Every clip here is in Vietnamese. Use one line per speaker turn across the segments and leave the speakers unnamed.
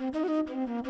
Thank
you.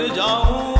जाऊं लुट जाऊं लुट जाऊं